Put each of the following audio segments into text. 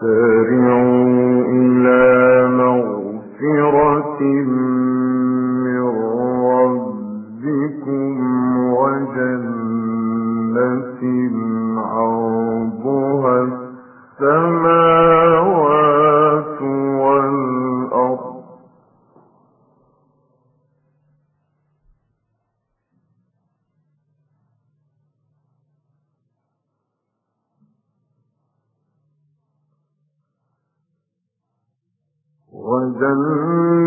فَاتَّبِعُوا الجنة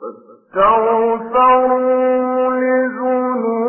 فاستغفروا لذنوبهم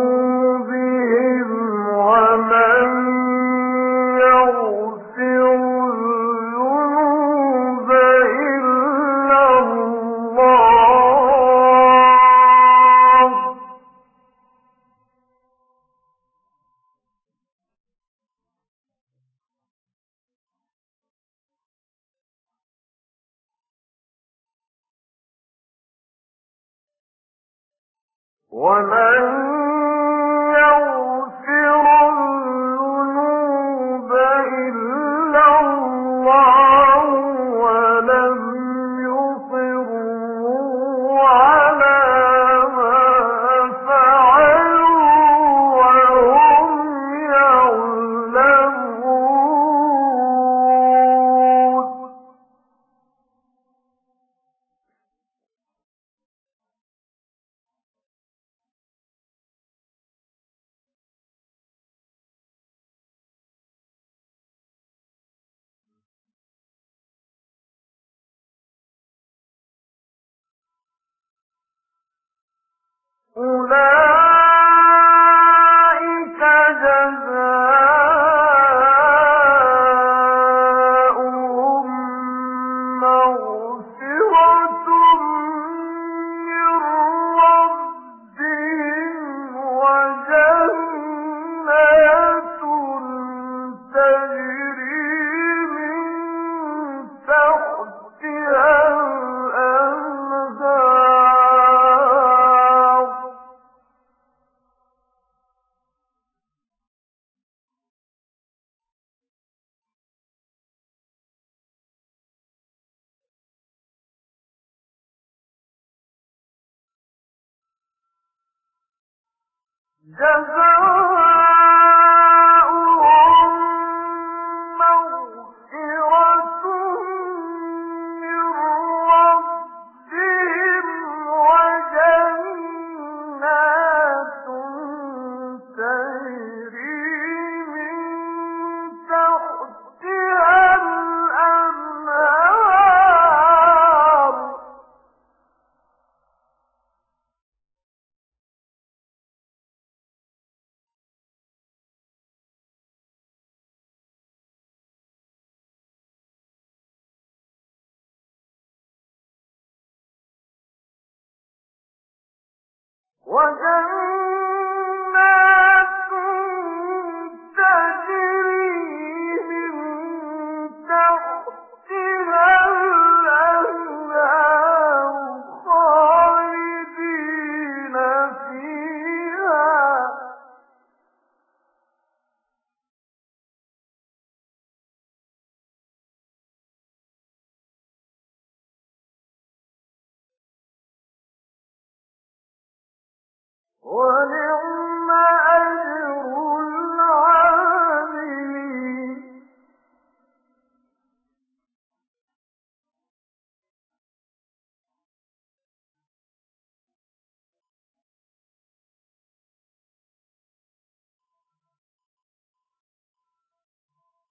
我等。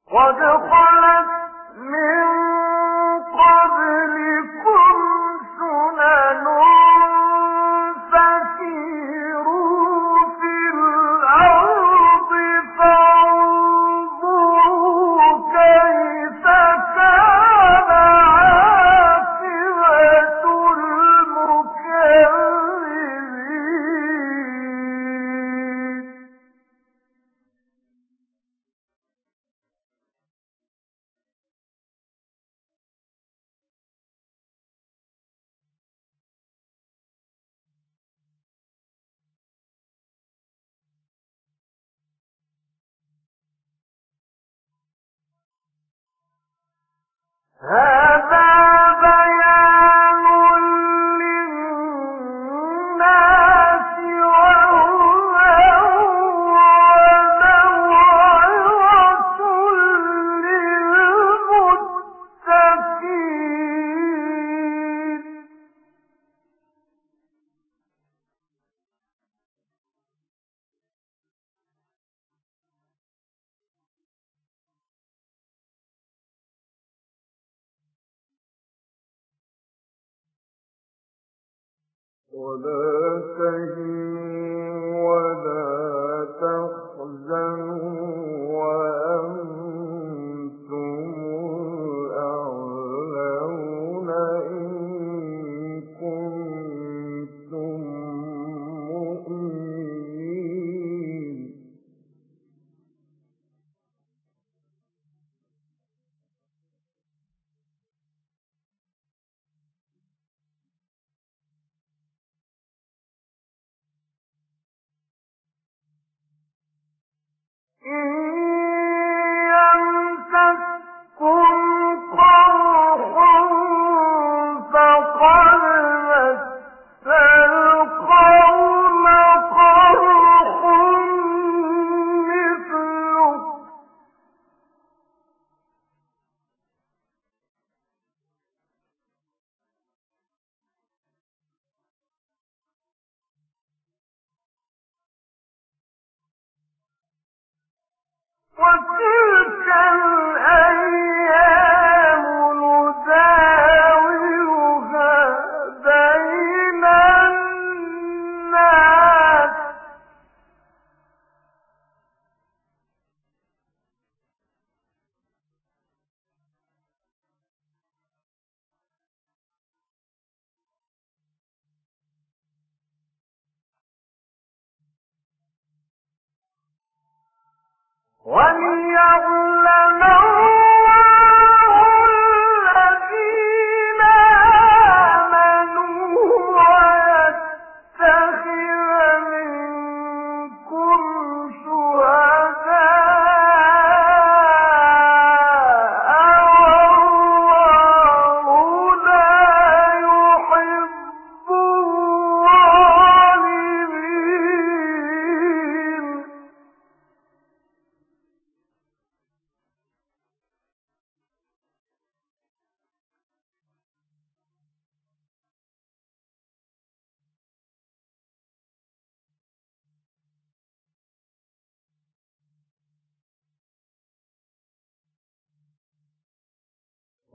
قد خلت من Ah!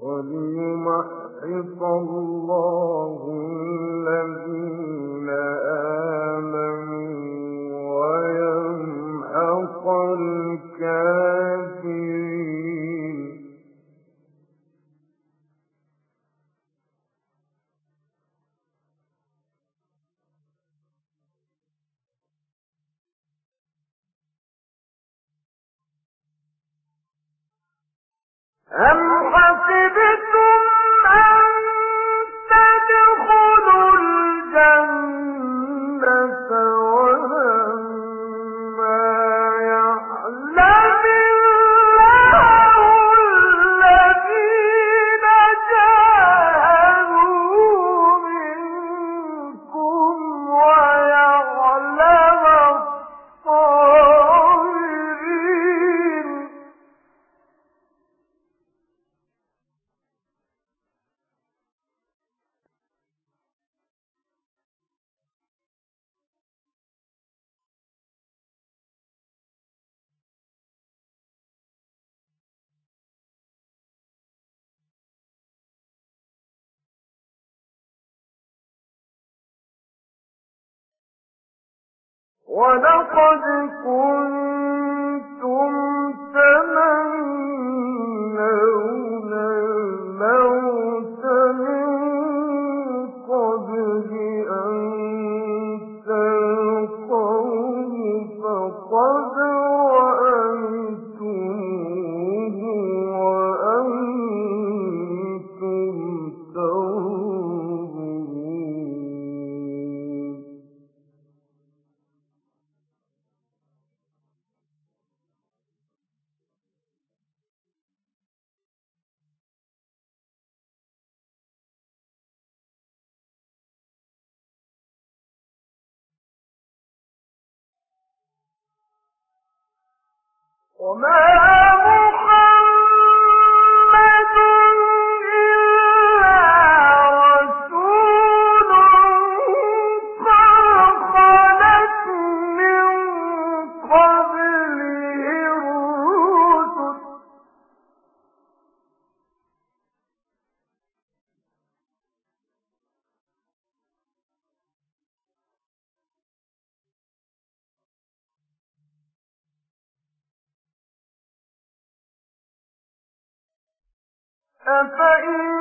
وليمحق الله الذين آمنوا ويمحق الكافرين. أم ثم ولقد كنت فإن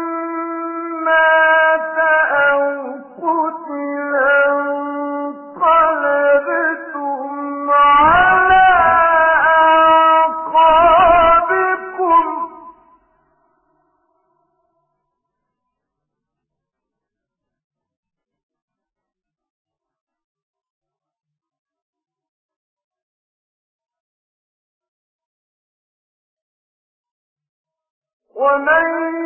ومن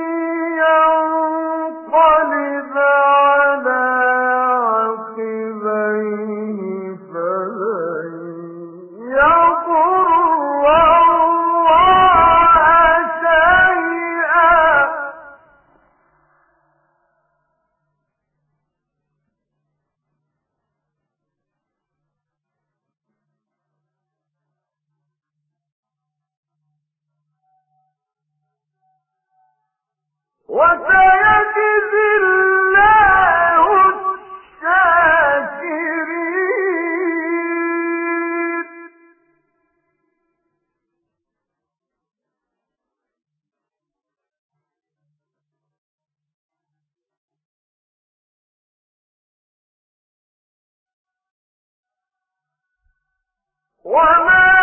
وما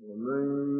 ومن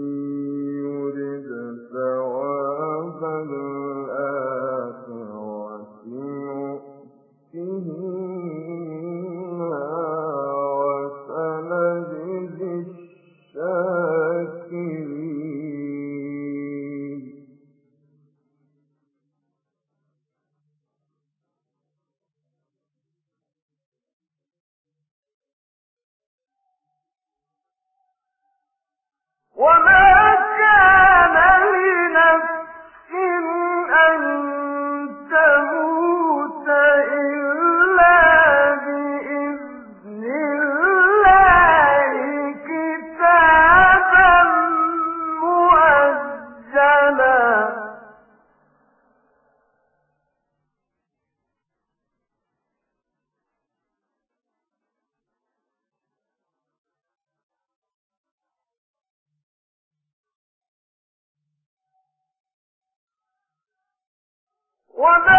وما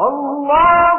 ولقد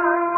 عَنْ